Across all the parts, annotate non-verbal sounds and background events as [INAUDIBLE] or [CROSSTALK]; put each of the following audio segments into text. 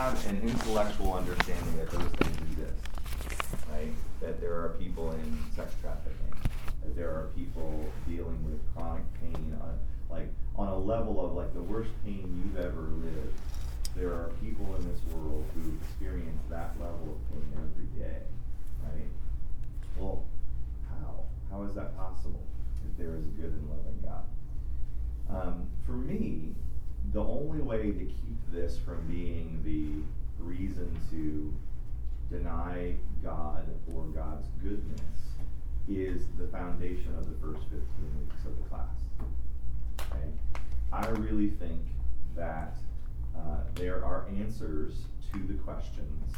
have an intellectual understanding that those things exist, right? That there are people in sex trafficking, that there are people dealing with chronic pain on, like, on a level of like the worst pain you've ever lived. There are people in this world who experience that level of pain every day, right? Well, how? How is that possible if there is a good and loving God? Um, for me, the only way to keep this from being the reason to deny God or God's goodness is the foundation of the first 15 weeks of the class. Okay? I really think that uh, there are answers to the questions,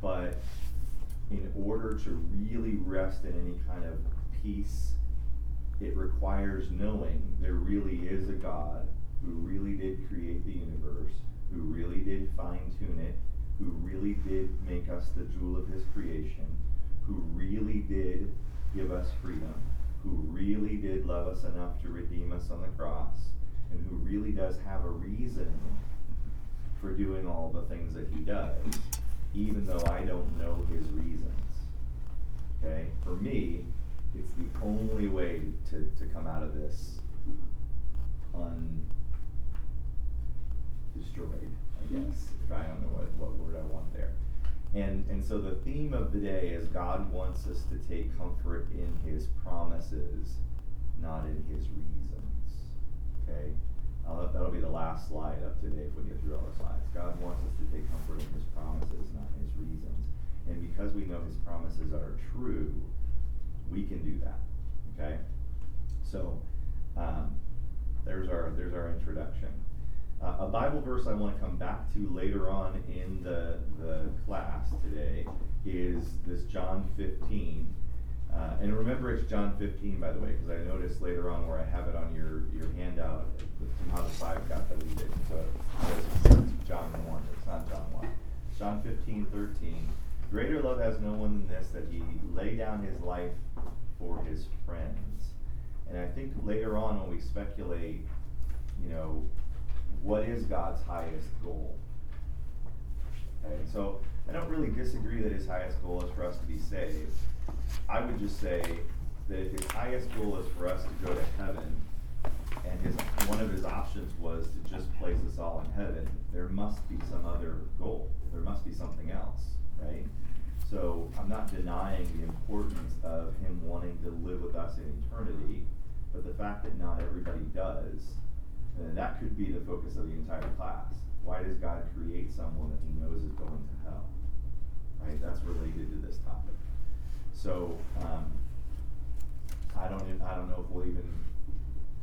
but in order to really rest in any kind of peace, it requires knowing there really is a God who really did create the universe, who really did fine tune it, who really did make us the jewel of his creation, who really did give us freedom, who really did love us enough to redeem us on the cross, and who really does have a reason for doing all the things that he does, even though I don't know his reasons. Okay? For me, it's the only way to, to come out of this undestroyed, I guess, if I don't know what, what word I want there. And, and so the theme of the day is God wants us to take comfort in his promises, not in his reasons. Okay? That'll be the last slide up today if we get through all the slides. God wants us to take comfort in his promises, not his reasons. And because we know his promises are true, we can do that. Okay? So, um, there's our there's our introduction. Uh, a Bible verse I want to come back to later on in the the class today is this John 15. Uh, and remember, it's John 15, by the way, because I noticed later on where I have it on your, your handout, somehow the five got deleted. So it's John 1. It's not John 1. John 15, 13. Greater love has no one than this, that he lay down his life for his friends. And I think later on when we speculate, you know, what is God's highest goal? Okay, so I don't really disagree that his highest goal is for us to be saved. I would just say that if his highest goal is for us to go to heaven, and his one of his options was to just place us all in heaven, there must be some other goal. There must be something else, right? So I'm not denying the importance of him wanting to live with us in eternity, but the fact that not everybody does, and that could be the focus of the entire class. Why does God create someone that he knows is going to hell? Right? That's related to this topic. So um, I don't I don't know if we'll even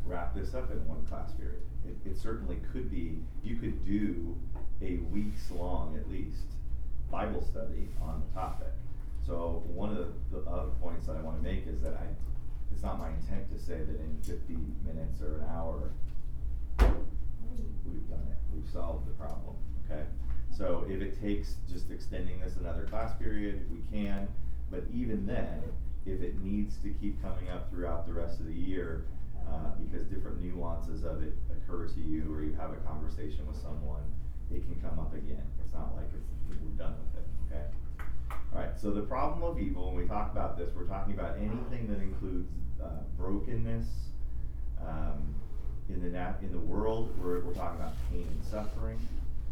wrap this up in one class period. It, it certainly could be. You could do a weeks long at least Bible study on the topic. So one of the, the other points that I want to make is that I, it's not my intent to say that in 50 minutes or an hour we've done it. We've solved the problem. Okay. So if it takes just extending this another class period, we can. But even then, if it needs to keep coming up throughout the rest of the year, uh, because different nuances of it occur to you, or you have a conversation with someone, it can come up again. It's not like it's we're done with it. Okay. All right. So the problem of evil, when we talk about this, we're talking about anything that includes uh, brokenness. Um, in the in the world, we're, we're talking about pain and suffering,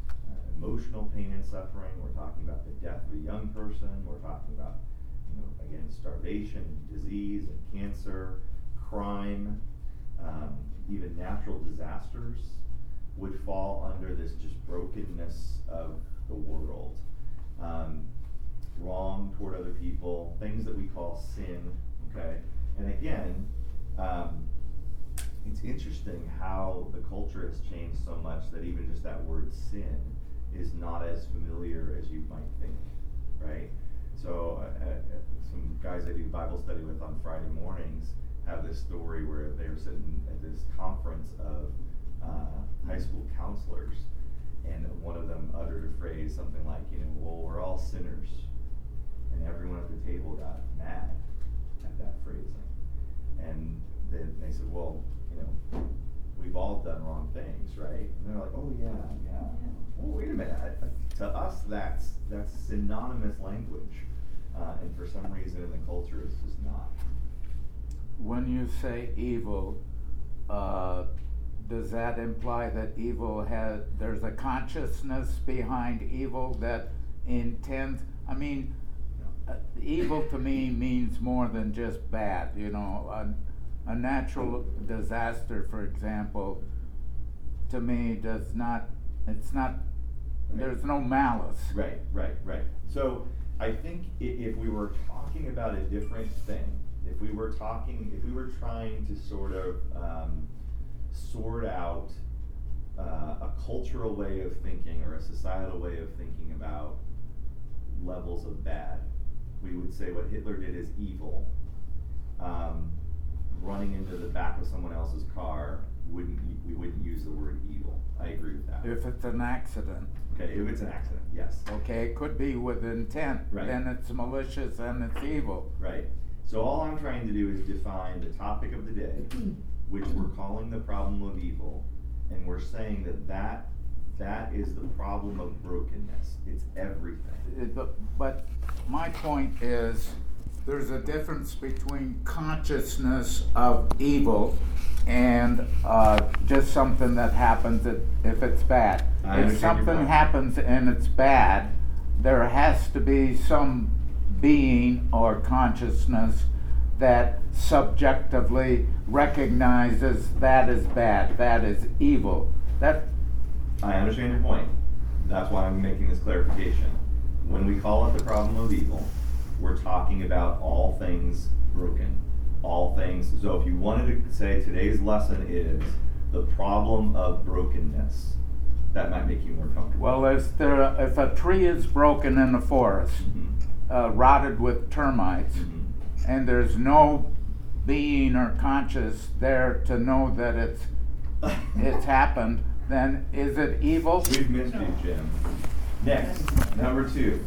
uh, emotional pain and suffering. We're talking about the death of a young person. We're talking about, you know, again, starvation, disease, and cancer, crime, um, even natural disasters would fall under this just brokenness of the world. Um, wrong toward other people, things that we call sin, okay? And again, um, it's interesting how the culture has changed so much that even just that word sin is not as familiar as you might think, right? So, uh, uh, some guys I do Bible study with on Friday mornings have this story where they were sitting at this conference of uh, high school counselors, and one of them uttered a phrase, something like, you know, well, we're all sinners. And everyone at the table got mad at that phrasing. And they, they said, well, you know, we've all done wrong things, right? And they're like, oh yeah, yeah. Oh wait a minute. I, I, to us, that's that's synonymous language, uh, and for some reason in the culture, it's just not. When you say evil, uh, does that imply that evil has there's a consciousness behind evil that intends? I mean, uh, evil to me means more than just bad. You know, a, natural disaster, for example, to me does not. It's not. Right. There's no malice. Right, right, right. So I think if we were talking about a different thing, if we were talking, if we were trying to sort of um, sort out uh, a cultural way of thinking or a societal way of thinking about levels of bad, we would say what Hitler did is evil. Um, running into the back of someone else's car wouldn't we wouldn't use the word evil. I agree with that. If it's an accident, okay, if it's an accident, yes. okay, it could be with intent. Right. Then it's malicious and it's evil. Right. So all I'm trying to do is define the topic of the day, [CLEARS THROAT] which we're calling the problem of evil, and we're saying that that, that is the problem of brokenness. It's everything. But, but my point is, there's a difference between consciousness of evil and uh, just something that happens if, if it's bad. I if something happens and it's bad, there has to be some being or consciousness that subjectively recognizes that is bad, that is evil. That I understand your point. That's why I'm making this clarification. When we call it the problem of evil, we're talking about all things broken. All things. So if you wanted to say today's lesson is the problem of brokenness, that might make you more comfortable. Well, if there, if a tree is broken in the forest, Mhm. uh, rotted with termites, Mhm. and there's no being or conscious there to know that it's [LAUGHS] it's happened, then is it evil? We've missed you, Jim. Next, number two.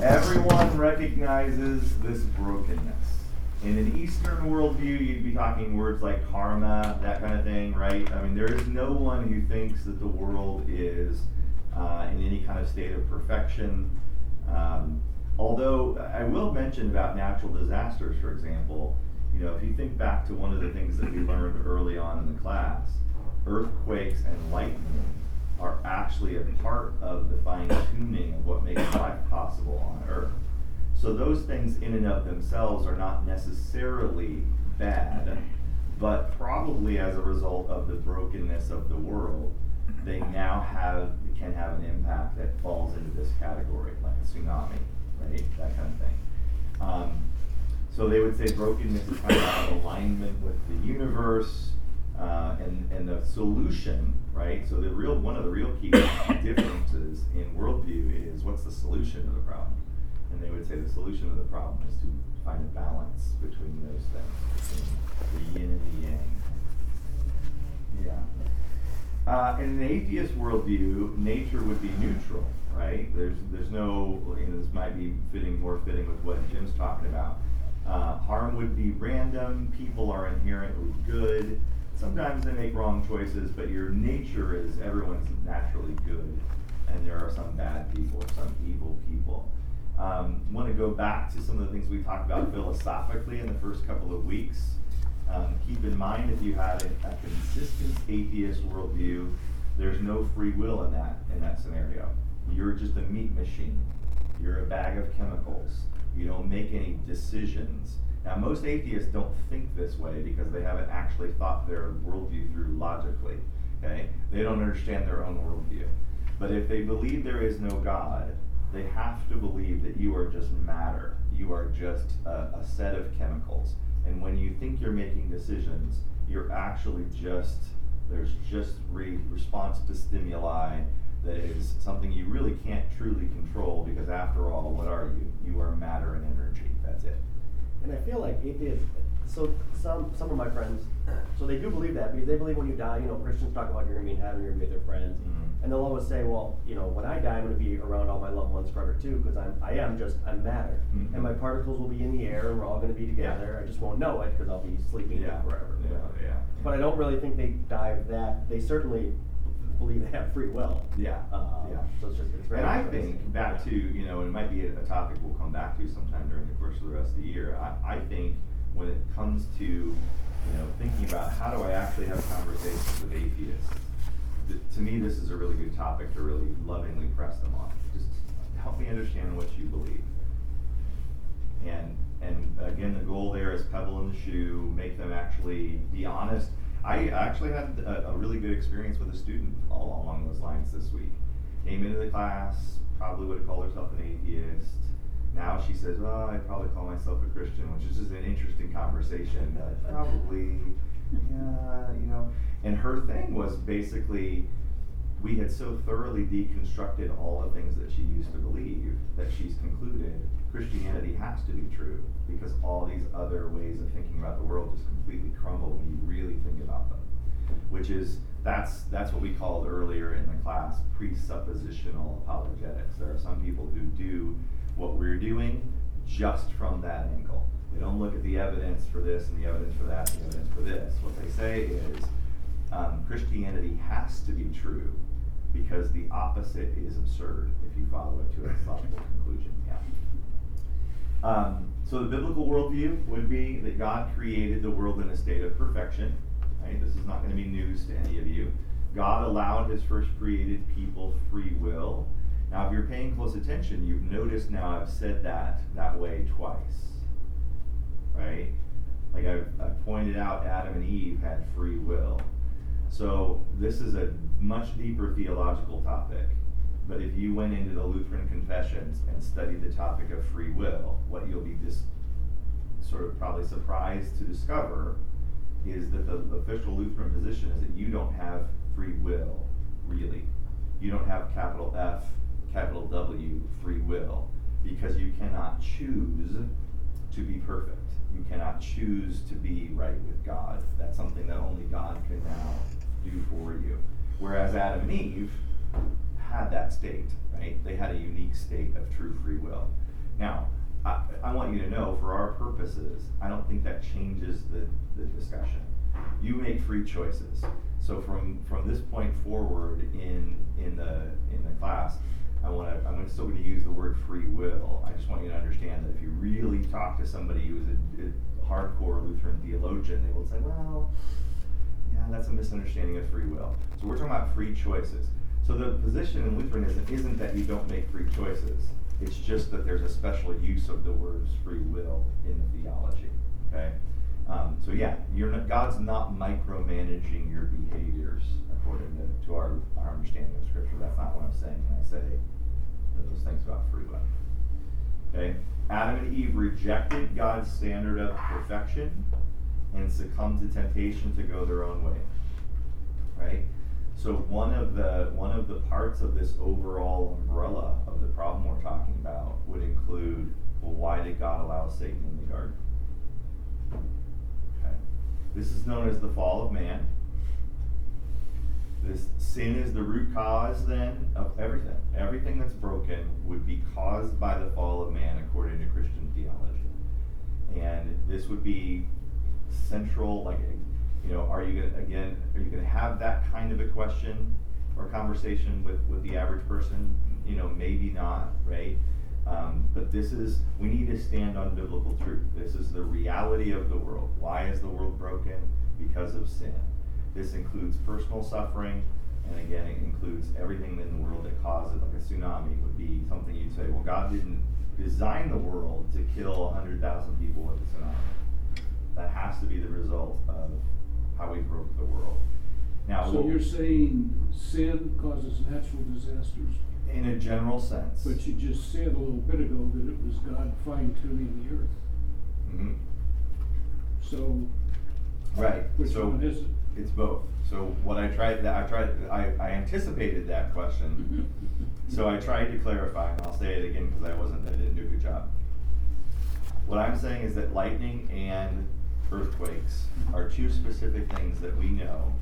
Everyone recognizes this brokenness. In an Eastern worldview, you'd be talking words like karma, that kind of thing, right? I mean, there is no one who thinks that the world is uh, in any kind of state of perfection. Um, although I will mention about natural disasters, for example, you know, if you think back to one of the things that we learned early on in the class, earthquakes and lightning are actually a part of the fine tuning of what makes life possible on Earth. So those things in and of themselves are not necessarily bad, but probably as a result of the brokenness of the world, they now have can have an impact that falls into this category, like a tsunami, right? That kind of thing. Um, so they would say brokenness is kind of out of alignment with the universe, uh, and and the solution, right? So the real one of the real key [COUGHS] differences in worldview is what's the solution to the problem, and they would say the solution to the problem is to find a balance between those things, between the yin and the yang. Yeah. Uh, in an atheist worldview, nature would be neutral, right? There's there's no, this might be fitting more fitting with what Jim's talking about. Uh, harm would be random. People are inherently good. Sometimes they make wrong choices, but your nature is everyone's naturally good, and there are some bad people, some evil people. Um, Want to go back to some of the things we talked about philosophically in the first couple of weeks. Um, keep in mind if you had a, a consistent atheist worldview, there's no free will in that in that scenario. You're just a meat machine. You're a bag of chemicals. You don't make any decisions. Now, most atheists don't think this way because they haven't actually thought their worldview through logically. Okay, they don't understand their own worldview. But if they believe there is no God, they have to believe that you are just matter. You are just a, a set of chemicals. And when you think you're making decisions, you're actually just, there's just re- response to stimuli that is something you really can't truly control because, after all, what are you? You are matter and energy. That's it. And I feel like it is, so some, some of my friends, so they do believe that because they believe when you die, you know, Christians talk about you're gonna be in heaven, you're gonna be with their friends. Mhm. And they'll always say, well, you know, when I die, I'm gonna be around all my loved ones forever too, because I'm, I am just, I'm matter. Mhm. And my particles will be in the air and we're all gonna be together. I just won't know it because I'll be sleeping Yeah. forever. Yeah. but I don't really think they dive that, they certainly believe they have free will. Yeah, Uh, yeah. So it's just, it's very. And I think back to, you know, and it might be a, a topic we'll come back to sometime during the course of the rest of the year. I, I think when it comes to, you know, thinking about how do I actually have conversations with atheists, th- to me, this is a really good topic to really lovingly press them on. Just help me understand what you believe. And, and again, the goal there is pebble in the shoe, make them actually be honest. I actually had a, a really good experience with a student all along those lines this week. Came into the class, probably would have called herself an atheist. Now she says, well, I'd probably call myself a Christian, which is just an interesting conversation. But [LAUGHS] probably, yeah, you know. And her thing was basically, we had so thoroughly deconstructed all the things that she used to believe that she's concluded Christianity has to be true because all these other ways of thinking about the world just completely crumble when you really think about them. Which is that's that's what we called earlier in the class presuppositional apologetics. There are some people who do what we're doing just from that angle. They don't look at the evidence for this and the evidence for that and the evidence for this. What they say is um, Christianity has to be true because the opposite is absurd if you follow it to its logical conclusion. Um, so the biblical worldview would be that God created the world in a state of perfection. Right? This is not going to be news to any of you. God allowed His first created people free will. Now, if you're paying close attention, you've noticed now I've said that that way twice. Right? Like I've, I've pointed out, Adam and Eve had free will. So this is a much deeper theological topic. But if you went into the Lutheran confessions and studied the topic of free will, what you'll be just sort of probably surprised to discover is that the official Lutheran position is that you don't have free will, really. You don't have capital F, capital W, free will, because you cannot choose to be perfect. You cannot choose to be right with God. That's something that only God can now do for you. Whereas Adam and Eve had that state, right? They had a unique state of true free will. Now, I, I want you to know, for our purposes, I don't think that changes the, the discussion. You make free choices. So from from this point forward in in the in the class, I want to I'm still going to use the word free will. I just want you to understand that if you really talk to somebody who's a, a hardcore Lutheran theologian, they will say, well, yeah, that's a misunderstanding of free will. So we're talking about free choices. So the position in Lutheranism isn't that you don't make free choices. It's just that there's a special use of the words free will in the theology. Okay. Um, so yeah, you're not, God's not micromanaging your behaviors according to, to our, our understanding of Scripture. That's not what I'm saying when I say those things about free will. Okay, Adam and Eve rejected God's standard of perfection and succumbed to temptation to go their own way. Right. So one of the one of the parts of this overall umbrella of the problem we're talking about would include, well, why did God allow Satan in the garden? Okay. This is known as the fall of man. This sin is the root cause then of everything. Everything that's broken would be caused by the fall of man according to Christian theology. And this would be central, like, you know, are you gonna, again, are you gonna have that kind of a question or conversation with, with the average person? You know, maybe not, right? Um, but this is, we need to stand on biblical truth. This is the reality of the world. Why is the world broken? Because of sin. This includes personal suffering, and again, it includes everything in the world that causes, like a tsunami would be something you'd say, well, God didn't design the world to kill 100,000 people with a tsunami. That has to be the result of how we broke the world. Now, So you're saying sin causes natural disasters, in a general sense. but you just said a little bit ago that it was God fine tuning the earth. Mhm. So Right. which so one is it? It's both. So what I tried, that I tried, I, I anticipated that question. [LAUGHS] So I tried to clarify, and I'll say it again because I wasn't, I didn't do a good job. What I'm saying is that lightning and earthquakes are two specific things that we know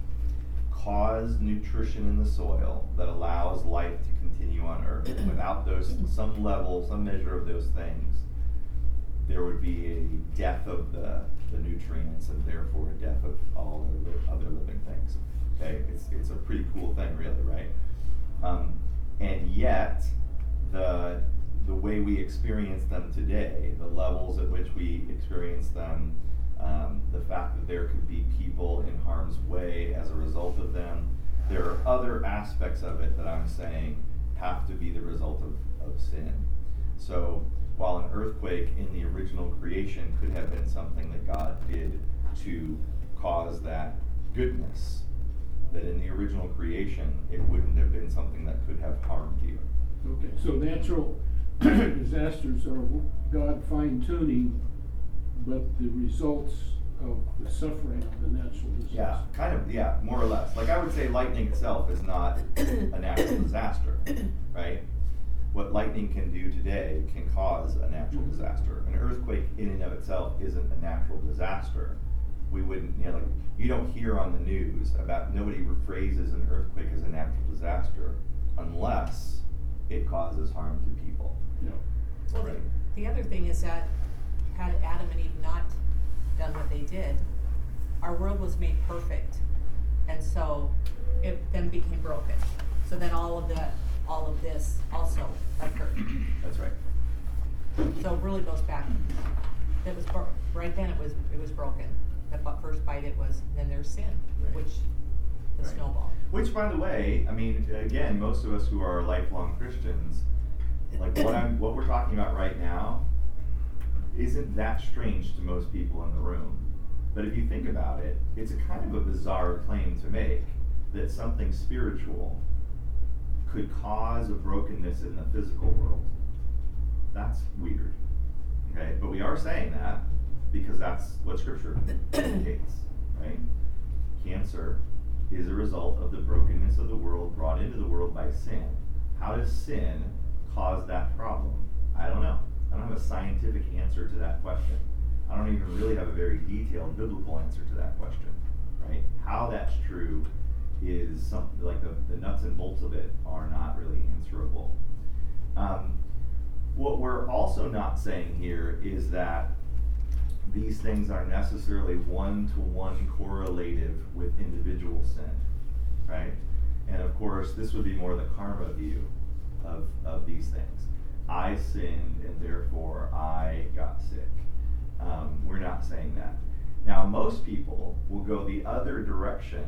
cause nutrition in the soil that allows life to continue on Earth. Without those, some level, some measure of those things, there would be a death of the, the nutrients and therefore a death of all of the other living things. Okay, it's it's a pretty cool thing, really, right? Um, and yet, the the way we experience them today, the levels at which we experience them, um, the fact that there could be people in harm's way as a result of them, there are other aspects of it that I'm saying have to be the result of, of sin. So while an earthquake in the original creation could have been something that God did to cause that goodness, that in the original creation it wouldn't have been something that could have harmed you. Okay, so natural [COUGHS] disasters are God fine tuning, but the results of the suffering of the natural disaster. Yeah, kind of, yeah, more or less. Like I would say lightning itself is not a natural [COUGHS] disaster, right? What lightning can do today can cause a natural Mhm. disaster. An earthquake in and of itself isn't a natural disaster. We wouldn't, you know, like, you don't hear on the news about, nobody phrases an earthquake as a natural disaster unless it causes harm to people. Yeah. Well, the, Right. the other thing is that had Adam and Eve not done what they did, our world was made perfect, and so it then became broken. So then all of the all of this also occurred. That's right. So it really goes back. It was right then. It was it was broken. The first bite it was. Then there's sin, Right. which the Right. snowball. Which, by the way, I mean, again, most of us who are lifelong Christians, like what I'm, what we're talking about right now, isn't that strange to most people in the room. But if you think about it, it's a kind of a bizarre claim to make that something spiritual could cause a brokenness in the physical world. That's weird. Okay, but we are saying that because that's what Scripture indicates, right? Cancer is a result of the brokenness of the world brought into the world by sin. How does sin cause that problem? I don't know. I don't have a scientific answer to that question. I don't even really have a very detailed biblical answer to that question, right? How that's true is something like the, the nuts and bolts of it are not really answerable. Um, what we're also not saying here is that these things are necessarily one to one correlative with individual sin, right? And of course, this would be more the karma view of, of these things. I sinned and therefore I got sick. Um, we're not saying that. Now, most people will go the other direction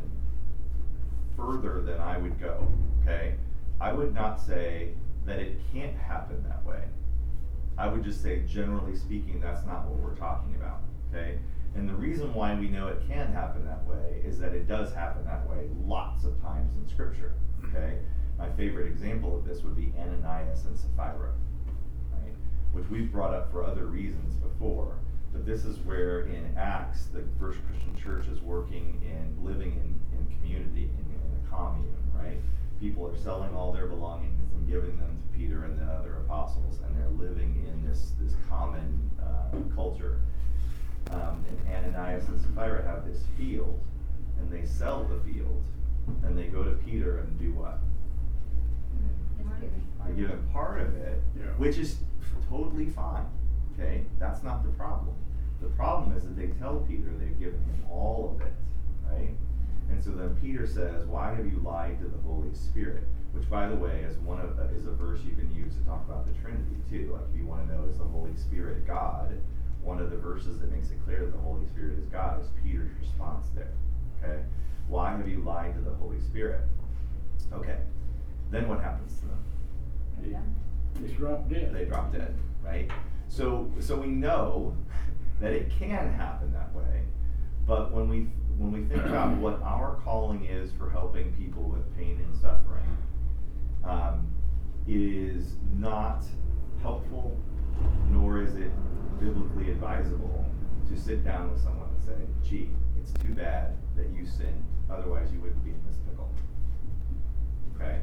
further than I would go, okay? I would not say that it can't happen that way. I would just say, generally speaking, that's not what we're talking about, okay? And the reason why we know it can happen that way is that it does happen that way lots of times in Scripture, okay? My favorite example of this would be Ananias and Sapphira? Which we've brought up for other reasons before. But this is where in Acts, the first Christian church is working in living in, in community, in, in a commune, right? People are selling all their belongings and giving them to Peter and the other apostles, and they're living in this, this common uh, culture. Um, and Ananias and Sapphira have this field, and they sell the field, and they go to Peter and do what? They give him part of it, Yeah. which is totally fine. Okay, that's not the problem. The problem is that they tell Peter they've given him all of it, right? And so then Peter says, "Why have you lied to the Holy Spirit?" Which, by the way, is one of is a verse you can use to talk about the Trinity too. Like if you want to know is the Holy Spirit God, one of the verses that makes it clear that the Holy Spirit is God is Peter's response there. Okay, why have you lied to the Holy Spirit? Okay, then what happens to them? They, they drop dead. they drop dead, right? So so we know [LAUGHS] that it can happen that way, but when we when we think about what our calling is for helping people with pain and suffering, um, is not helpful, nor is it biblically advisable to sit down with someone and say, "Gee, it's too bad that you sinned. Otherwise, you wouldn't be in this pickle." Okay,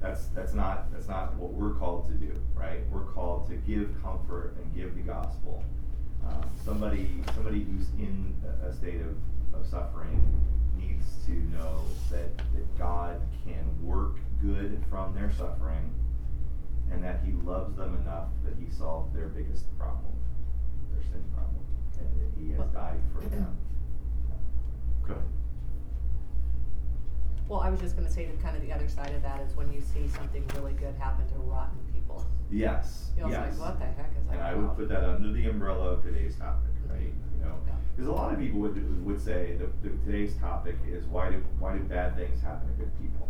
that's that's not that's not what we're called to do, right? We're called to give comfort and give the gospel. Um, somebody somebody who's in a- a state of, of suffering needs to know that, that God can work good from their suffering and that he loves them enough that he solved their biggest problem, their sin problem, and that he has died for them. [CLEARS THROAT] Go ahead. Well, I was just gonna say that kind of the other side of that is when you see something really good happen to rotten people. Yes, You're yes. like, what the heck is that And I would about? put that under the umbrella of today's topic, mm-hmm. right? You know, Yeah. because a lot of people would would say that the, today's topic is why do why do bad things happen to good people?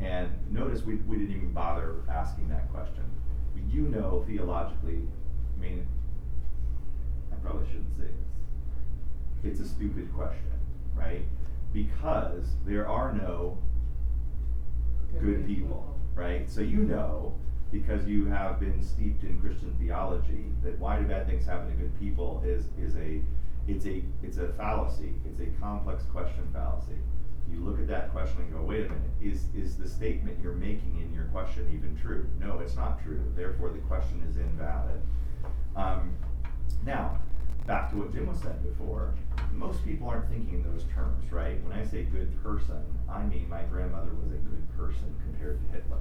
And notice we we didn't even bother asking that question. You know theologically, I mean, I probably shouldn't say this. It's a stupid question, right? Because there are no good people, right? So you know, because you have been steeped in Christian theology, that why do bad things happen to good people is is a it's a it's a fallacy. It's a complex question fallacy. You look at that question and go, wait a minute, is is the statement you're making in your question even true? No, it's not true. Therefore, the question is invalid. Um, now, back to what Jim was saying before, most people aren't thinking in those terms, right? When I say good person, I mean my grandmother was a good person compared to Hitler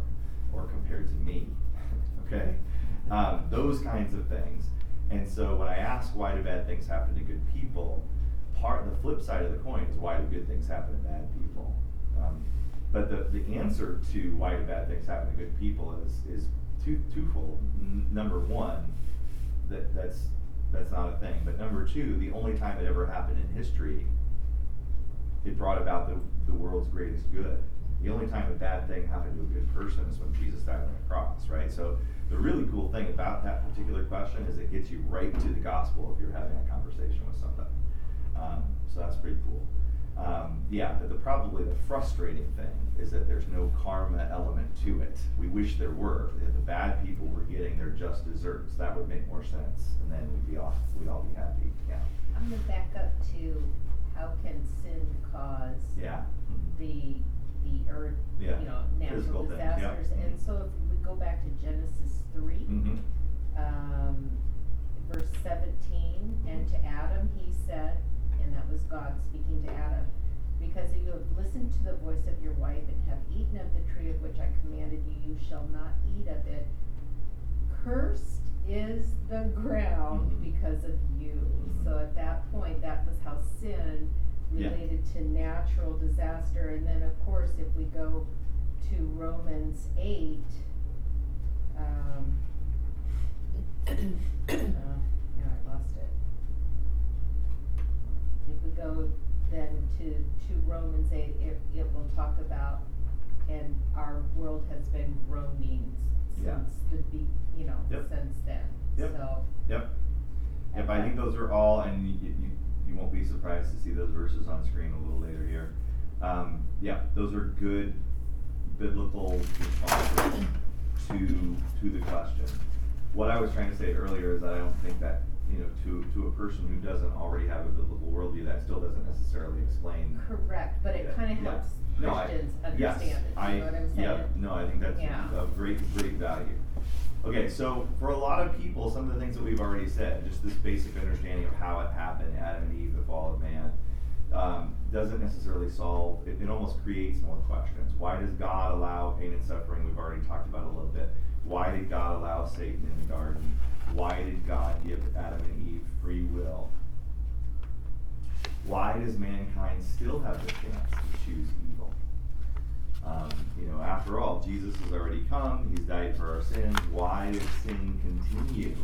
or compared to me, [LAUGHS] okay? Um, those kinds of things. And so when I ask why do bad things happen to good people, part of the flip side of the coin is why do good things happen to bad people? Um, but the, the answer to why do bad things happen to good people is is two, twofold. N- number one, that that's that's not a thing. But number two, the only time it ever happened in history, it brought about the, the world's greatest good. The only time a bad thing happened to a good person is when Jesus died on the cross, right? So the really cool thing about that particular question is it gets you right to the gospel if you're having a conversation with somebody. Um, so that's pretty cool. Um, yeah, but the probably the frustrating thing is that there's no karma element to it. We wish there were. If the bad people were getting their just desserts, that would make more sense, and then we'd be off. We'd all be happy. Yeah. I'm gonna back up to how can sin cause Yeah. the, the earth, you Yeah. know, Physical natural yeah. disasters? And so if we go back to Genesis three, Mm-hmm. um, verse seventeen, and to Adam he said, and that was God speaking to Adam, because you have listened to the voice of your wife and have eaten of the tree of which I commanded you, you shall not eat of it. Cursed is the ground Mhm. because of you. Mhm. So at that point, that was how sin Yeah. related to natural disaster. And then, of course, if we go to Romans eight, um, [CLEARS THROAT] uh, yeah, I lost it. If we go then to, to Romans eight, it, it will talk about, and our world has been groaning Yeah. since the be, you know, Yep. since then. Yep. So, Yep. Yep. I think those are all, and you, you, you won't be surprised to see those verses on screen a little later here. Um, yeah, those are good biblical responses to to the question. What I was trying to say earlier is that I don't think that to to a person who doesn't already have a biblical worldview, that still doesn't necessarily explain. correct, but it kinda yeah. helps No, I- Christians yes, understand it, I- you know what I'm saying? Yeah, no, I think that's Yeah. of great, great value. Okay, so for a lot of people, some of the things that we've already said, just this basic understanding of how it happened, Adam and Eve, the fall of man, um, doesn't necessarily solve, it, it almost creates more questions. Why does God allow pain and suffering? We've already talked about a little bit. Why did God allow Satan in the garden? Why did God give Adam and Eve free will? Why does mankind still have the chance to choose evil? Um, you know, after all, Jesus has already come, he's died for our sins. Why does sin continue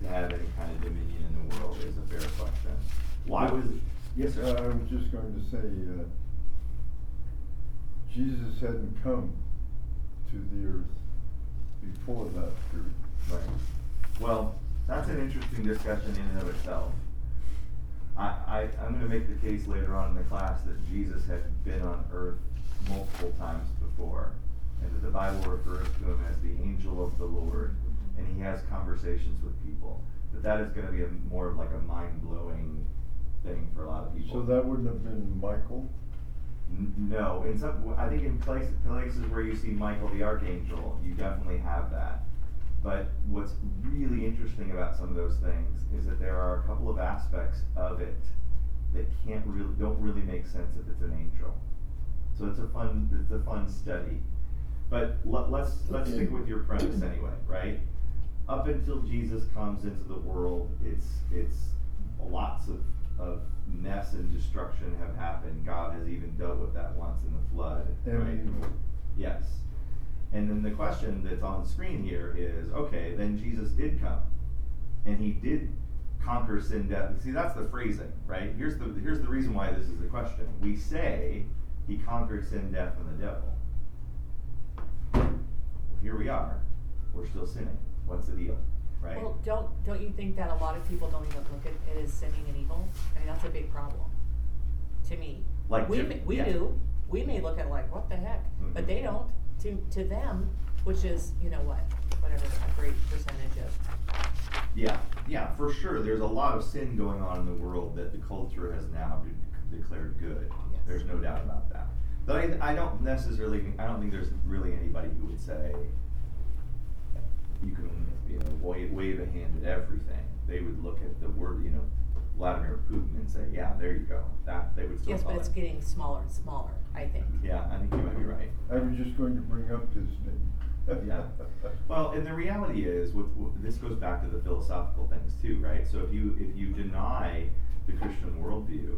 to have any kind of dominion in the world is a fair question. Why was, yes, Uh, I was just going to say, uh, Jesus hadn't come to the earth before that period. Right. Well, that's an interesting discussion in and of itself. I, I, I'm gonna make the case later on in the class that Jesus had been on earth multiple times before. And that the Bible refers to him as the angel of the Lord, and he has conversations with people. That that is gonna be a more of like a mind-blowing thing for a lot of people. So that wouldn't have been Michael? N- No, in some, I think in places, places where you see Michael the Archangel, you definitely have that. But what's really interesting about some of those things is that there are a couple of aspects of it that can't really, don't really make sense if it's an angel. So it's a fun, it's a fun study. But let, let's, let's stick with your premise anyway, right? Up until Jesus comes into the world, it's, it's lots of of mess and destruction have happened. God has even dealt with that once in the flood. Right? Yes. And then the question that's on the screen here is okay, then Jesus did come. And he did conquer sin, death. See, that's the phrasing, right? Here's the here's the reason why this is the question. We say he conquered sin, death, and the devil. Well, here we are. We're still sinning. What's the deal? Right? Well, don't, don't you think that a lot of people don't even look at it as sinning and evil? I mean, that's a big problem, to me. Like We, we yeah. do, we may look at it like, what the heck, but Mhm. they don't, to, to them, which is, you know what, whatever, a great percentage of, Yeah, yeah, for sure. There's a lot of sin going on in the world that the culture has now de- declared good. Yes. There's no doubt about that. But I, I don't necessarily, I don't think there's really anybody who would say you can, you know, wave, wave a hand at everything. They would look at the word, you know, Vladimir Putin and say, yeah, there you go. That they would still yes, but it's it. getting smaller and smaller, I think. Yeah, I think you might be right. I was just going to bring up his name. Yeah. [LAUGHS] Well, and the reality is, with, with, this goes back to the philosophical things too, right? So if you if you deny the Christian worldview,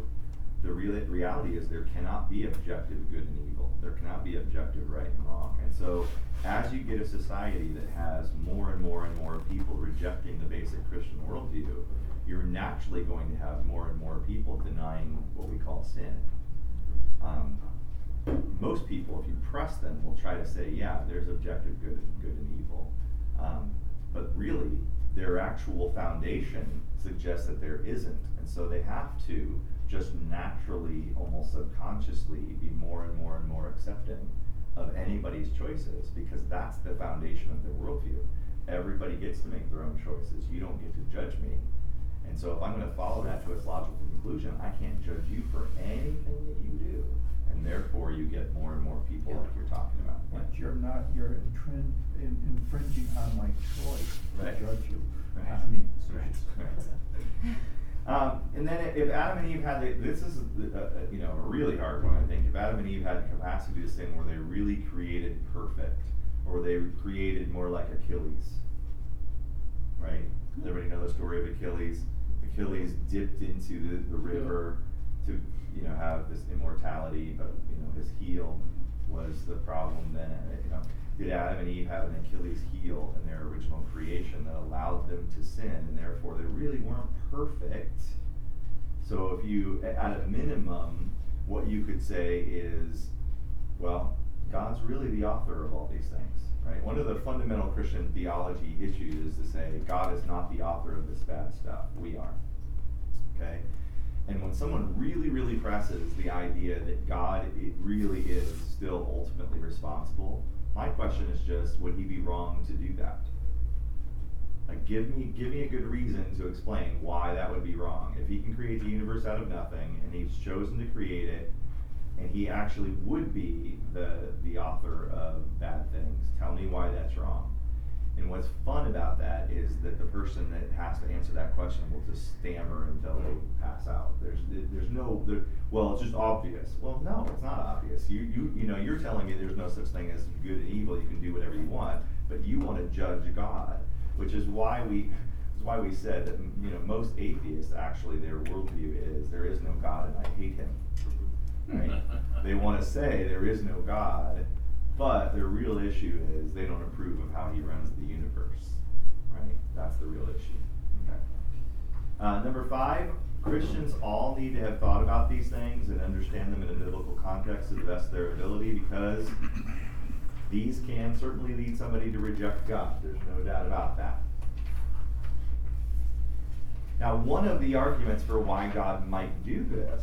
the real reality is there cannot be objective good and evil. There cannot be objective right and wrong. And so, as you get a society that has more and more and more people rejecting the basic Christian worldview, you're naturally going to have more and more people denying what we call sin. Um, most people, if you press them, will try to say, yeah, there's objective good and good and evil. Um, but really, their actual foundation suggests that there isn't. And so they have to just naturally, almost subconsciously, be more and more and more accepting of anybody's choices because that's the foundation of their worldview. Everybody gets to make their own choices. You don't get to judge me. And so if I'm going to follow that to its logical conclusion, I can't judge you for anything that you do. And therefore, you get more and more people like you're talking about. But you're not, you're intrin- in- infringing on my choice Right. to judge you. Right. I mean, Right. Um, and then if Adam and Eve had, the, this is uh, uh, you know a really hard one, I think. If Adam and Eve had the capacity to sin, where they really created perfect, or they created more like Achilles, right? Does everybody know the story of Achilles. Achilles dipped into the, the river to you know have this immortality, but you know his heel was the problem. Then you know did Adam and Eve have an Achilles heel in their original creation that allowed them to sin, and therefore they really weren't perfect. So if you, at a minimum, what you could say is, well, God's really the author of all these things, right? One of the fundamental Christian theology issues is to say God is not the author of this bad stuff. We are. Okay? And when someone really, really presses the idea that God really is still ultimately responsible, my question is just, would he be wrong to do that? Like, give me, give me a good reason to explain why that would be wrong. If he can create the universe out of nothing, and he's chosen to create it, and he actually would be the the author of bad things, tell me why that's wrong. And what's fun about that is that the person that has to answer that question will just stammer until they pass out. There's there's no there, well, it's just obvious. Well, no, it's not obvious. You you you know you're telling me there's no such thing as good and evil. You can do whatever you want, but you want to judge God, which is why we is why we said that you know most atheists actually their worldview is there is no God and I hate him. They want to say there is no God, but their real issue is they don't approve of how he runs the universe. Right? That's the real issue. Okay. Uh, number five, Christians all need to have thought about these things and understand them in a biblical context to the best of their ability because these can certainly lead somebody to reject God. There's no doubt about that. Now, one of the arguments for why God might do this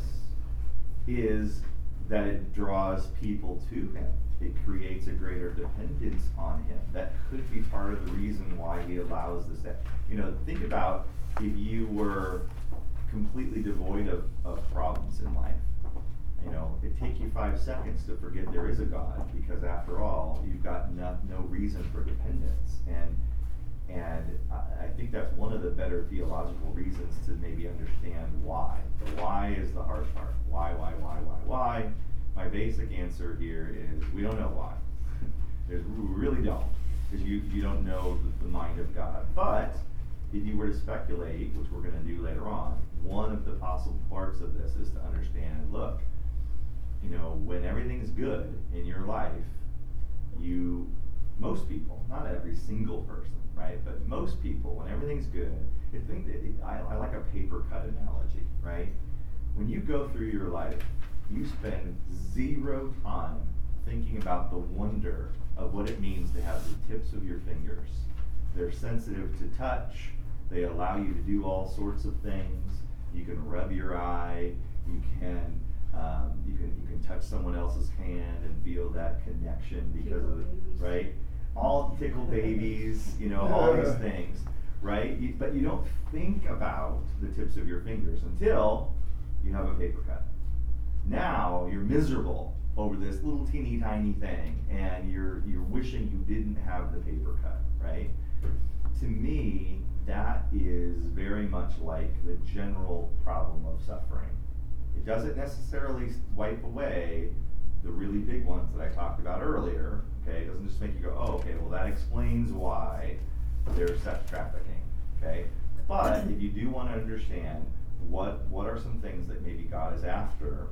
is that it draws people to Him. It creates a greater dependence on Him. That could be part of the reason why He allows this. To, you know, think about if you were completely devoid of, of problems in life. You know, it takes you five seconds to forget there is a God because after all, you've got no, no reason for dependence. And and I, I think that's one of the better theological reasons to maybe understand why. The why is the hard part. Why, why, why, why, why? My basic answer here is we don't know why. [LAUGHS] We really don't, because you, you don't know the, the mind of God. But if you were to speculate, which we're going to do later on, one of the possible parts of this is to understand, look, you know, when everything's good in your life, you, most people, not every single person, right? But most people, when everything's good, that it, I, I like a paper cut analogy, right? When you go through your life, you spend zero time thinking about the wonder of what it means to have the tips of your fingers. They're sensitive to touch. They allow you to do all sorts of things. You can rub your eye. You can um, you can you can touch someone else's hand and feel that connection because of the, right. All tickle babies, you know, all these things, right? You, but you don't think about the tips of your fingers until you have a paper cut. Now you're miserable over this little teeny tiny thing, and you're you're wishing you didn't have the paper cut, right? To me, that is very much like the general problem of suffering. It doesn't necessarily wipe away the really big ones that I talked about earlier. Okay, it doesn't just make you go, oh, okay, well that explains why there's sex trafficking. Okay, but if you do want to understand what what are some things that maybe God is after,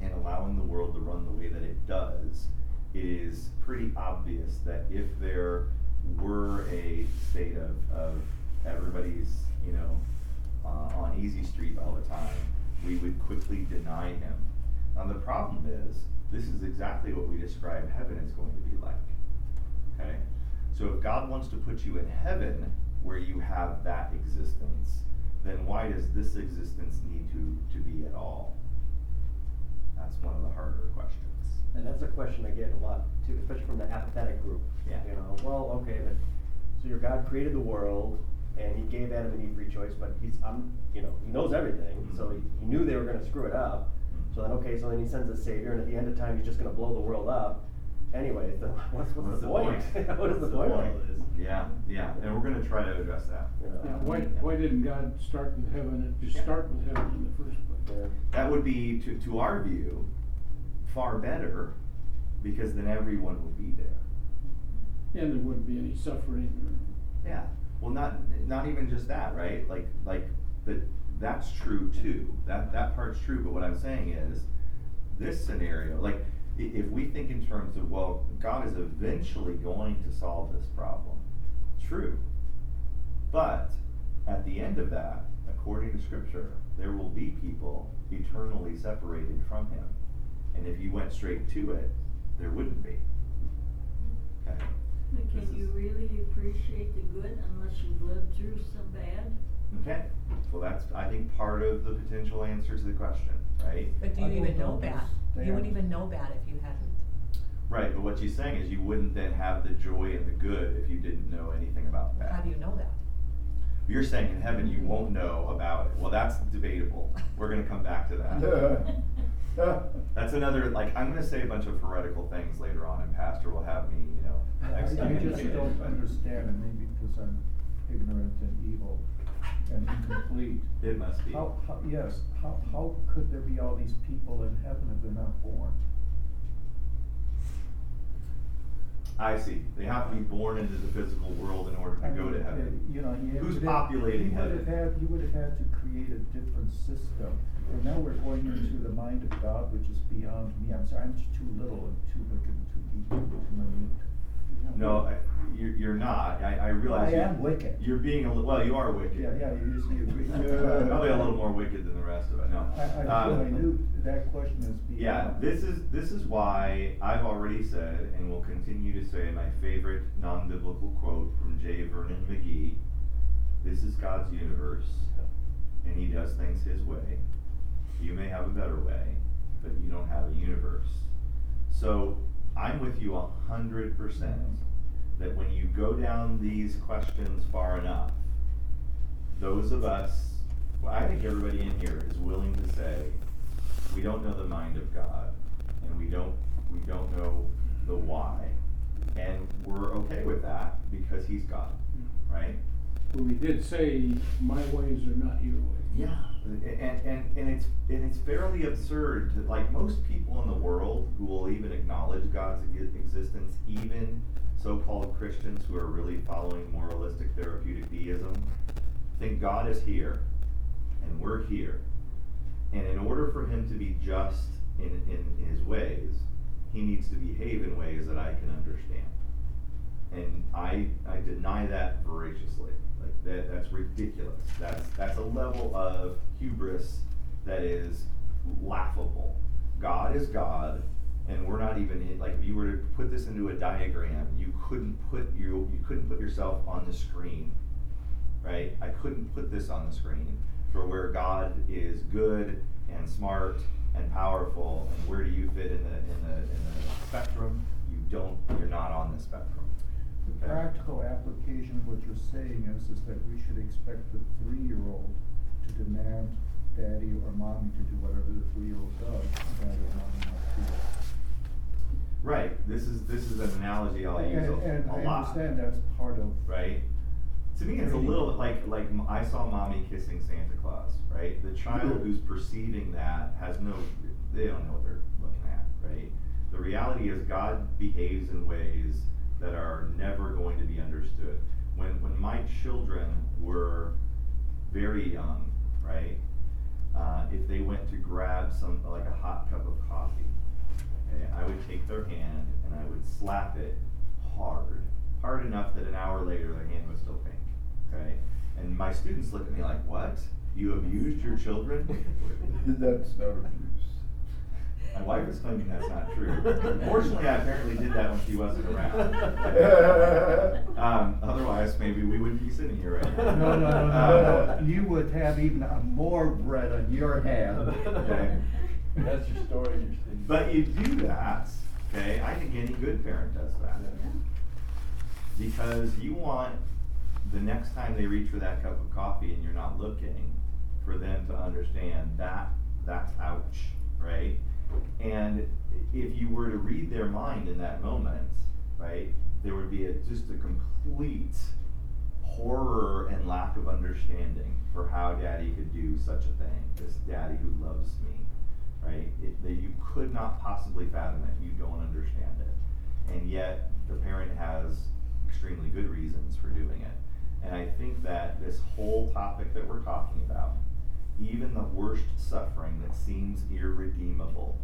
and allowing the world to run the way that it does, it is pretty obvious that if there were a state of, of everybody's, you know, uh, on easy street all the time, we would quickly deny him. Now the problem is, this is exactly what we describe heaven is going to be like. Okay? So if God wants to put you in heaven where you have that existence, then why does this existence need to, to be at all? That's one of the harder questions. And that's a question I get a lot too, especially from the apathetic group. Yeah. You know, well, okay, but, so your God created the world, and he gave Adam and Eve free choice, but he's, um, you know, he knows everything, so he, he knew they were gonna screw it up. So then, okay, so then he sends a savior, and at the end of time, he's just gonna blow the world up. Anyway, then [LAUGHS] what's, what's the point? [LAUGHS] What is the point of all? Yeah, yeah, and we're gonna try to address that. You know? Yeah, why, why didn't God start with heaven and just Yeah. start with heaven in the first place? Yeah. That would be, to, to our view, far better, because then everyone would be there. And there wouldn't be any suffering or. Yeah, well, not, not even just that, right? Like, like, but that's true too. That, that part's true, but what I'm saying is, this scenario, like, if we think in terms of, well, God is eventually going to solve this problem, true. But, at the end of that, according to scripture, there will be people eternally separated from him. And if you went straight to it, there wouldn't be. Okay? But can you really appreciate the good unless you've lived through some bad? Okay, well, that's, I think, part of the potential answer to the question, right? But do I you don't even know know, bad? they You wouldn't are- even know bad if you hadn't. Right, but what she's saying is you wouldn't then have the joy and the good if you didn't know anything about that. How do you know that? You're saying in heaven you won't know about it. Well, that's debatable. We're gonna come back to that. [LAUGHS] That's another, like, I'm gonna say a bunch of heretical things later on, and Pastor will have me, you know, I, I just excommunicated. don't understand, and maybe because I'm ignorant and evil and incomplete. It must be. How, how, yes, how, how could there be all these people in heaven if they're not born? I see. They have to be born into the physical world in order I to go mean, to heaven. You know, Who's populating you would have heaven? had, you would have had to create a different system. And now we're going into the mind of God, which is beyond me. I'm sorry, I'm just too little and too wicked and too deep and too minute. No, I, you're, you're not. I, I realize. I am wicked. You're being a li- well, you are wicked. Yeah, yeah, you just, you agree. [LAUGHS] Probably a little more wicked than the rest of it, no. I, I Um, I knew that question is beyond. Yeah, this is, this is why I've already said, and will continue to say, my favorite non-biblical quote from J. Vernon McGee. This is God's universe, and he does things his way. You may have a better way, but you don't have a universe. So, I'm with you a hundred percent, that when you go down these questions far enough, those of us, well, I think everybody in here is willing to say, we don't know the mind of God, and we don't, we don't know the why, and we're okay with that because He's God, mm. right? Well, we did say, my ways are not your ways. Yeah. And, and, and it's, and it's fairly absurd to, like, most people in the world who will even acknowledge God's existence, even so-called Christians who are really following moralistic therapeutic deism, think God is here, and we're here. And in order for him to be just in, in his ways, he needs to behave in ways that I can understand. And I, I deny that voraciously. Like that, that's ridiculous. That's, that's a level of hubris that is laughable. God is God, and we're not even in, like if you were to put this into a diagram, you couldn't put you you couldn't put yourself on the screen, right? I couldn't put this on the screen for where God is good and smart and powerful, and where do you fit in the in the in the spectrum? You don't. You're not on the spectrum. The Okay? practical application of what you're saying is, is that we should expect the three-year-old to demand daddy or mommy to do whatever the three-year-old does, daddy or mommy must do it. Right. This is this is an analogy I'll use a, and a I lot. understand that's part of. right? To me, it's a little like like I saw mommy kissing Santa Claus, right? The child who's perceiving that has no, they don't know what they're looking at, right? The reality is God behaves in ways that are never going to be understood. When when my children were very young, right? Uh, if they went to grab some like a hot cup of coffee, okay, I would take their hand and I would slap it hard, hard enough that an hour later their hand was still pink. Okay, and my students look at me like, "What? You abused your children?" [LAUGHS] That's not abuse. My wife is claiming that's not true. Unfortunately, I apparently did that when she wasn't around. [LAUGHS] um, otherwise, maybe we wouldn't be sitting here right now. [LAUGHS] No, no, no, no, Uh, no, you would have even a more bread on your hand. Okay. That's your story, you're. But you do that, okay? I think any good parent does that. Because you want the next time they reach for that cup of coffee and you're not looking, for them to understand that that's ouch, right? And if you were to read their mind in that moment, right, there would be a, just a complete horror and lack of understanding for how daddy could do such a thing. This daddy who loves me, right? It, that you could not possibly fathom it. You don't understand it. And yet the parent has extremely good reasons for doing it. And I think that this whole topic that we're talking about, even the worst suffering that seems irredeemable,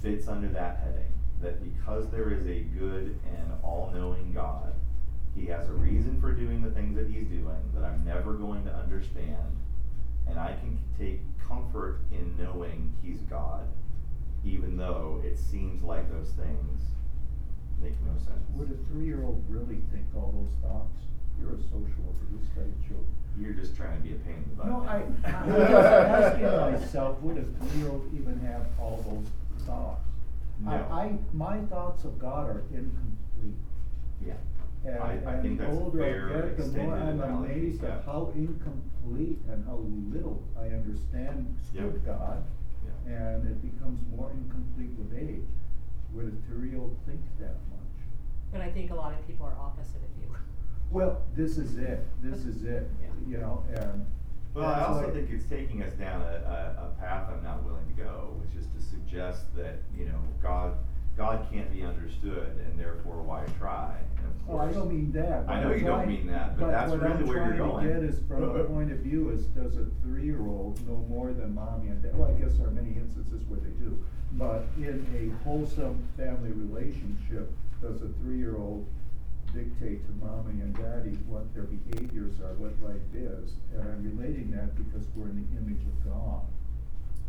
fits under that heading. That because there is a good and all knowing God, He has a reason for doing the things that He's doing that I'm never going to understand. And I can take comfort in knowing He's God, even though it seems like those things make no sense. Would a three-year-old really think all those thoughts? You're a social worker, you study children. You're just trying to be a pain in the butt. No, I, I'm just asking myself, would a three-year-old even have all those thoughts? I, No. I, my thoughts of God are incomplete. Yeah. And, I- I and think the that's a older I fair get, the more extended I'm analogy, amazed yeah. at how incomplete and how little I understand Yep. good God. Yeah. And it becomes more incomplete with age. Would a three-year-old think that much? But I think a lot of people are opposite of you. Well, this is it, this is it, Yeah. you know, and. Well, I also why- think it's taking us down a, a, a path I'm not willing to go, which is to suggest that, you know, God, God can't be understood and therefore why try? And of Oh, I don't mean that. I know I'm you don't mean that, but that's really where you're going. What I'm trying to get is from a [LAUGHS] point of view is, does a three-year-old know more than mommy and dad? Well, I guess there are many instances where they do. But in a wholesome family relationship, does a three-year-old dictate to mommy and daddy what their behaviors are, what life is? And I'm relating that because we're in the image of God.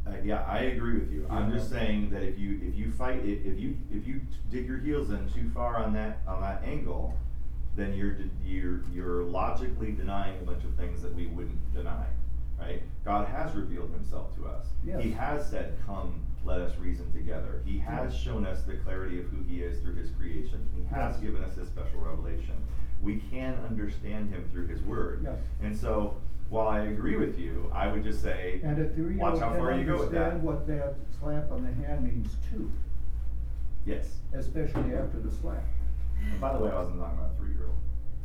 Uh, yeah, I agree with you. I'm just saying that if you if you fight if, if you if you dig your heels in too far on that on that angle, then you're you're you're logically denying a bunch of things that we wouldn't deny, right? God has revealed Himself to us. Yes. He has said, "Come, let us reason together." He has shown us the clarity of who He is through His creation. He has given us His special revelation. We can understand Him through His Word. Yes. And so, while I agree with you, I would just say, And a three-year-old watch how far you go with that. understand what that slap on the hand means too, Yes. especially after the slap. And by the way, I wasn't talking about a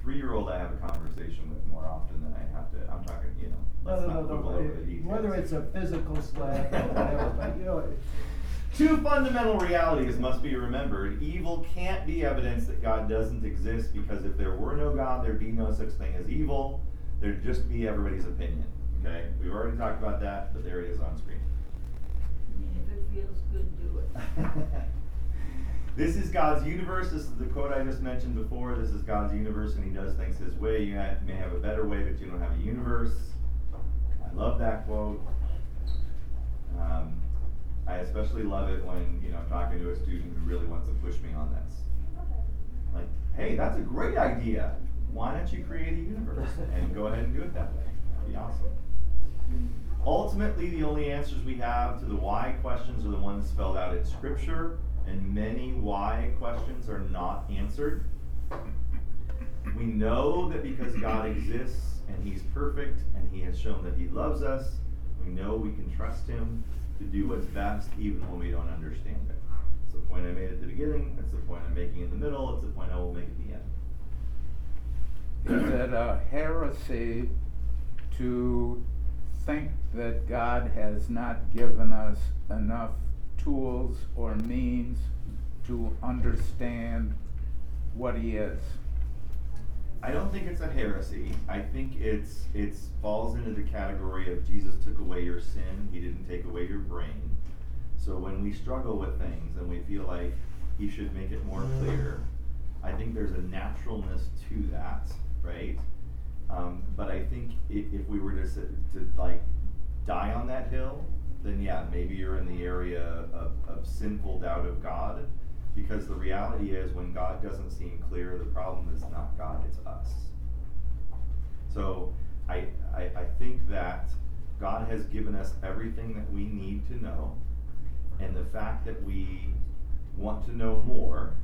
three-year-old. Three-year-old, I have a conversation with more often than I have to. I'm talking, you know, let's no, not no, no, over the it- details. whether it's a physical slap or whatever, but you know, it- Two fundamental realities must be remembered. Evil can't be evidence that God doesn't exist because if there were no God, there'd be no such thing as evil. There'd just be everybody's opinion. Okay, we've already talked about that, but there it is on screen. I mean, if it feels good, do it. [LAUGHS] this is God's universe. This is the quote I just mentioned before. This is God's universe, and He does things His way. You may have a better way, but you don't have a universe. I love that quote. Um, I especially love it when you know I'm talking to a student who really wants to push me on this. Like, hey, that's a great idea. Why don't you create a universe and go ahead and do it that way? That'd be awesome. Ultimately, the only answers we have to the why questions are the ones spelled out in Scripture, and many why questions are not answered. We know that because God exists and He's perfect and He has shown that He loves us, we know we can trust Him to do what's best even when we don't understand it. It's the point I made at the beginning, it's the point I'm making in the middle, it's the point I will make at the end. Is it a heresy to think that God has not given us enough tools or means to understand what He is? I don't think it's a heresy. I think it's it's falls into the category of Jesus took away your sin, he didn't take away your brain. So when we struggle with things and we feel like he should make it more clear, I think there's a naturalness to that, right? Um, but I think if, if we were to to like die on that hill, then yeah, maybe you're in the area of, of sinful doubt of God. Because the reality is, when God doesn't seem clear, the problem is not God, it's us. So I, I, I think that God has given us everything that we need to know, and the fact that we want to know more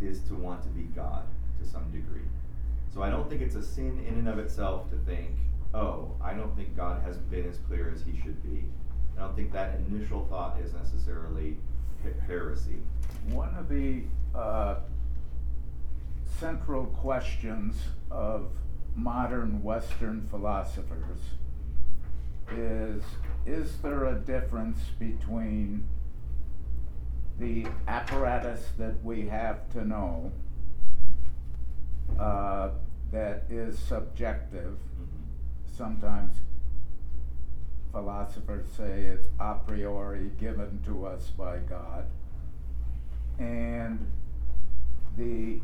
is to want to be God to some degree. So I don't think it's a sin in and of itself to think, oh, I don't think God has been as clear as he should be. I don't think that initial thought is necessarily heresy. One of the uh, central questions of modern Western philosophers is Is there a difference between the apparatus that we have to know uh, that is subjective? Mm-hmm. Sometimes philosophers say it's a priori given to us by God. And the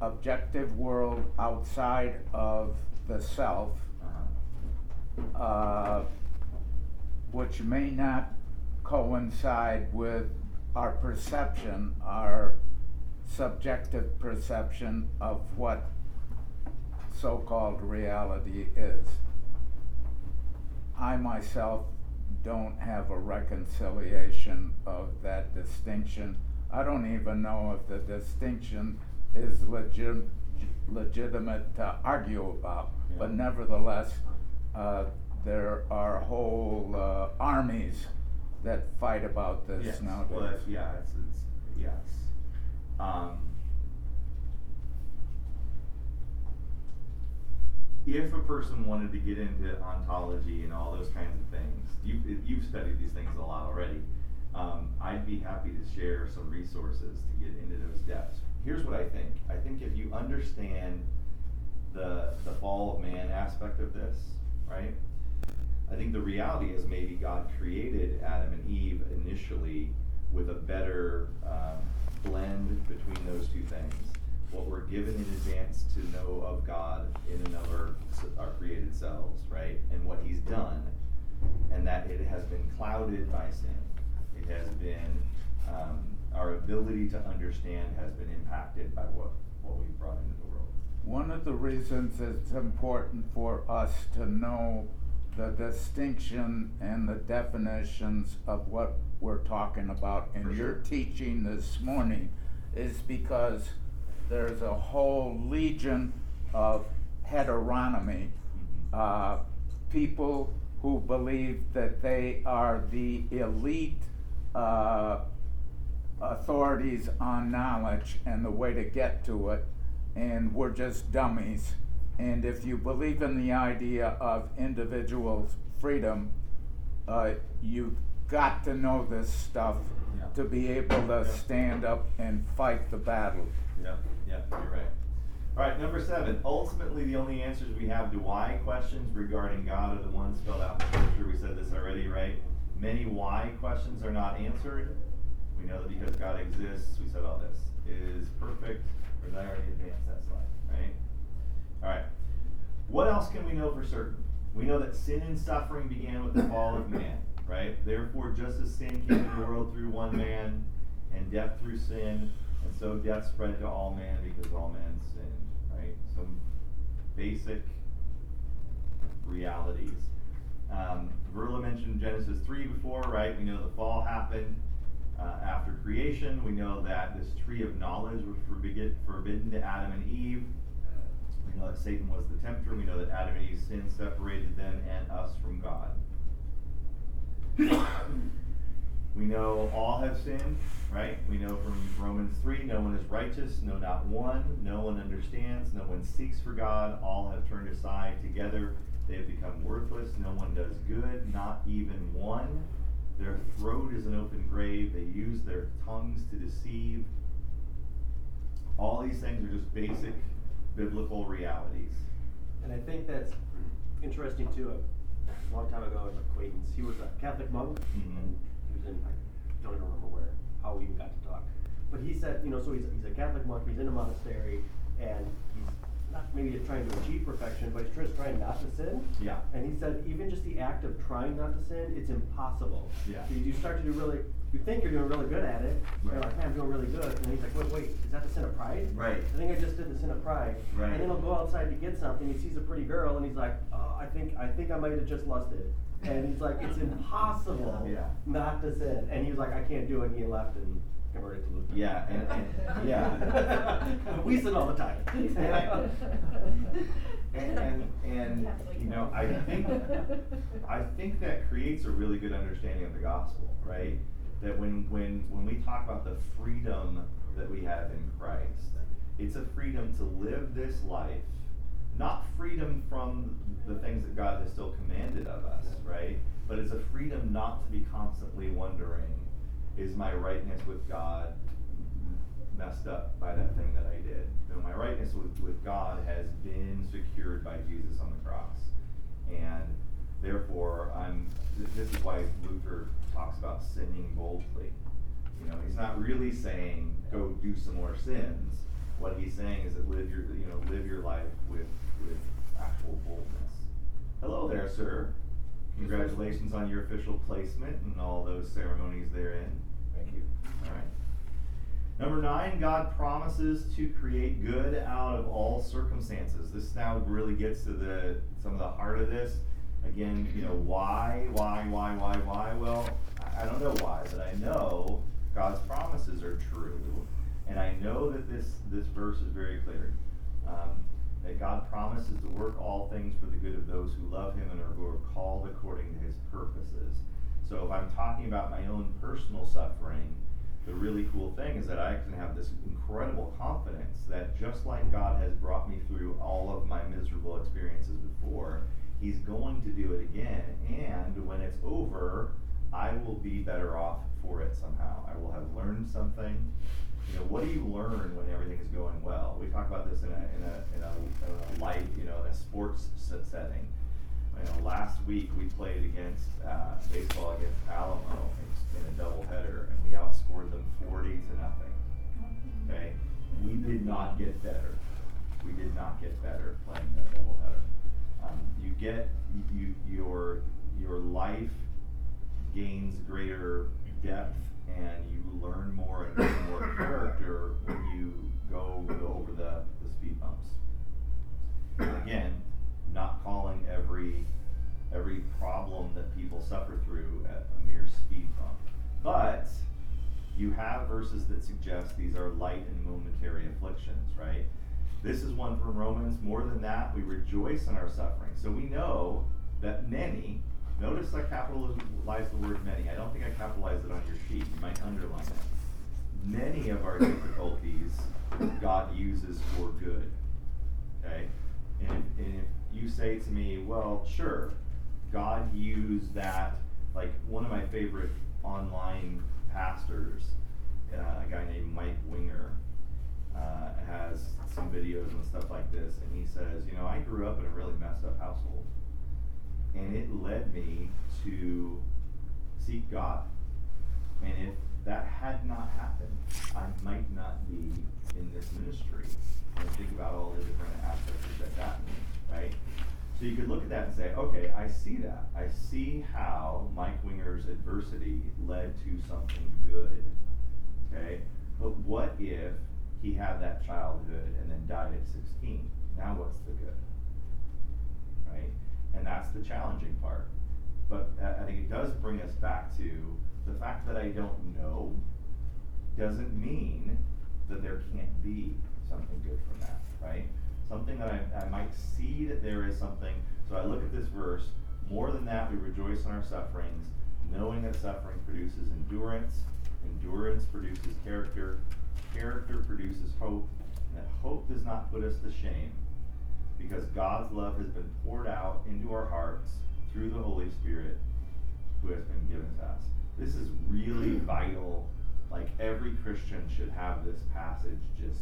objective world outside of the self, Uh-huh. uh, which may not coincide with our perception, our subjective perception of what so called reality is. I myself don't have a reconciliation of that distinction. I don't even know if the distinction is legit, legitimate to argue about, but nevertheless, uh, there are whole uh, armies that fight about this Yes, nowadays. well, that's, yeah, it's, it's, yes. Um, if a person wanted to get into ontology and all those kinds of things, you, you've studied these things a lot already. Um, I'd be happy to share some resources to get into those depths. Here's what I think. I think if you understand the the fall of man aspect of this, right? I think the reality is maybe God created Adam and Eve initially with a better um, blend between those two things. What we're given in advance to know of God in and of our, our created selves, right? And what He's done, and that it has been clouded by sin. It has been, um, our ability to understand has been impacted by what, what we've brought into the world. One of the reasons it's important for us to know the distinction and the definitions of what we're talking about in your teaching this morning is because there's a whole legion of heteronomy, uh, people who believe that they are the elite uh, authorities on knowledge and the way to get to it, and we're just dummies. And if you believe in the idea of individual freedom, uh, you've got to know this stuff Yeah. to be able to Yeah. stand up and fight the battle. Yeah, yeah, you're right. All right, number seven. Ultimately, the only answers we have to why questions regarding God are the ones spelled out in Scripture. We said this already, right? Many why questions are not answered. We know that because God exists, we said all this, is perfect. Or did I already advance that slide, right? All right. What else can we know for certain? We know that sin and suffering began with the fall of man, right? Therefore, just as sin came into the world through one man, and death through sin, and so death spread to all men because all men sinned, right? Some basic realities. Um, Verla mentioned Genesis 3 before, right? We know the fall happened uh, after creation. We know that this tree of knowledge was forbid- forbidden to Adam and Eve. We know that Satan was the tempter. We know that Adam and Eve's sin separated them and us from God. We know all have sinned, right? We know from Romans 3 no one is righteous, no, not one. No one understands, no one seeks for God. All have turned aside together. They have become worthless. No one does good, not even one. Their throat is an open grave. They use their tongues to deceive. All these things are just basic biblical realities. And I think that's interesting too. A long time ago, an acquaintance, he was a Catholic monk, and he was in, I don't even remember where, how we even got to talk. But he said, you know, so he's, he's a Catholic monk, he's in a monastery, and he's not maybe trying to achieve perfection, but he's just trying not to sin. Yeah. And he said, even just the act of trying not to sin, it's impossible. Yeah. You, you start to do really, you think you're doing really good at it, and you're like, man, I'm doing really good, and he's like, wait, wait, is that the sin of pride? Right. I think I just did the sin of pride. Right. And then he'll go outside to get something. He sees a pretty girl, and he's like, "Oh, I think I think I might have just lusted." And he's like, "It's impossible Yeah. not to sin." And he was like, "I can't do it." And he left and converted to Lutheran. Yeah, and, and yeah. [LAUGHS] we sin all the time. [LAUGHS] And, and, and, you know, I think, I think that creates a really good understanding of the gospel, right? That when, when, when we talk about the freedom that we have in Christ, it's a freedom to live this life, not freedom from the things that God has still commanded of us, right? But it's a freedom not to be constantly wondering, is my rightness with God messed up by that thing that I did. No, my rightness with, with God has been secured by Jesus on the cross. And therefore, I'm, this is why Luther talks about sinning boldly. You know, he's not really saying, go do some more sins. What he's saying is that live your, you know, live your life with, with actual boldness. Hello there, sir. Congratulations on your official placement and all those ceremonies therein. Thank you. All right. Number nine, God promises to create good out of all circumstances. This now really gets to the some of the heart of this. Again, you know, why, why, why, why, why? Well, I, I don't know why, but I know God's promises are true, and I know that this this verse is very clear. Um, that God promises to work all things for the good of those who love Him and are who are called according to His purposes. So if I'm talking about my own personal suffering, the really cool thing is that I can have this incredible confidence that just like God has brought me through all of my miserable experiences before, He's going to do it again. And when it's over, I will be better off for it somehow. I will have learned something. You know, what do you learn when everything is going well? We talk about this in a in a in a, in a light, you know, in a sports setting. You know, last week we played against uh, baseball against Alamo in, in a doubleheader, and we outscored them forty to nothing. Okay, we did not get better. We did not get better playing that doubleheader. Um, you get you your your life gains greater depth and you learn more and gain more character when you go over the, the speed bumps. And again, not calling every every problem that people suffer through a mere speed bump. But you have verses that suggest these are light and momentary afflictions, right? This is one from Romans. More than that, we rejoice in our suffering. So we know that many, notice I capitalize the word many. I don't think I capitalized it on your sheet. You might underline it. Many of our difficulties God uses for good. Okay? And if, you say to me, well, sure, God used that, like one of my favorite online pastors, uh, a guy named Mike Winger, uh, has some videos and stuff like this, and he says, you know, I grew up in a really messed up household, and it led me to seek God. And if that had not happened, I might not be in this ministry. And think about all the different aspects that that means, right? So you could look at that and say, okay, I see that. I see how Mike Winger's adversity led to something good. Okay? But what if he had that childhood and then died at 16? Now what's the good? Right? And that's the challenging part. But I think it does bring us back to the fact that I don't know doesn't mean that there can't be something good from that, right? Something that I, I might see that there is something. So I look at this verse. More than that, we rejoice in our sufferings, knowing that suffering produces endurance. Endurance produces character. Character produces hope. And that hope does not put us to shame because God's love has been poured out into our hearts through the Holy Spirit who has been given to us. This is really hmm. vital. Like every Christian should have this passage just,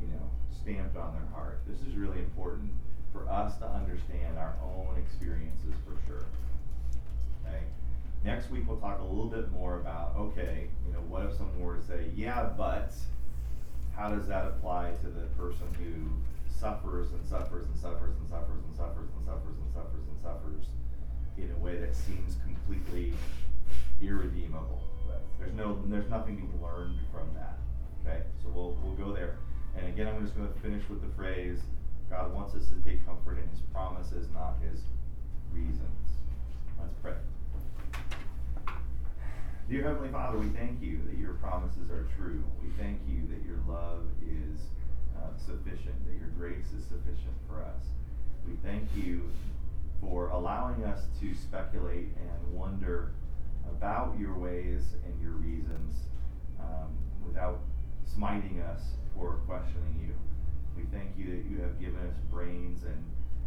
you know, stamped on their heart. This is really important for us to understand our own experiences for sure. Okay? Next week we'll talk a little bit more about okay, you know, what if someone were to say, yeah, but how does that apply to the person who suffers and suffers and suffers and suffers and suffers and suffers and suffers and suffers in a way that seems completely irredeemable. There's no, there's nothing to be learned from that. Okay, so we'll we'll go there. And again, I'm just going to finish with the phrase: God wants us to take comfort in His promises, not His reasons. Let's pray. Dear Heavenly Father, we thank you that your promises are true. We thank you that your love is uh, sufficient, that your grace is sufficient for us. We thank you for allowing us to speculate and wonder about your ways and your reasons um, without smiting us for questioning you. We thank you that you have given us brains and,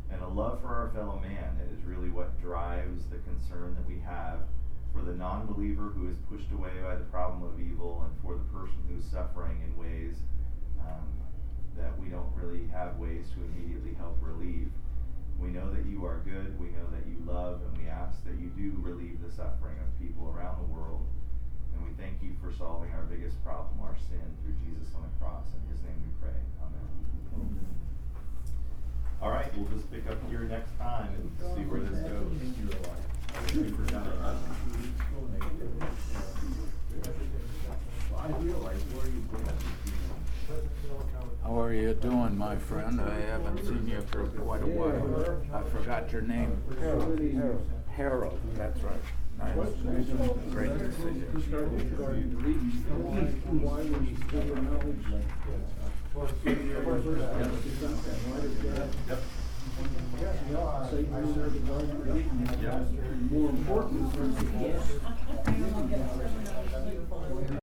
and a love for our fellow man that is really what drives the concern that we have for the non believer who is pushed away by the problem of evil and for the person who's suffering in ways um, that we don't really have ways to immediately help relieve. We know that you are good, we know that you love, and we ask that you do relieve the suffering of people around the world. And we thank you for solving our biggest problem, our sin, through Jesus on the cross. In his name we pray. Amen. Amen. All right, we'll just pick up here next time and see where this goes. Thank you for coming. I realize where you How are you doing, my friend? I haven't seen you for quite a while. I forgot your name. Harold. Harold, that's right. Nice. Great to see you. More important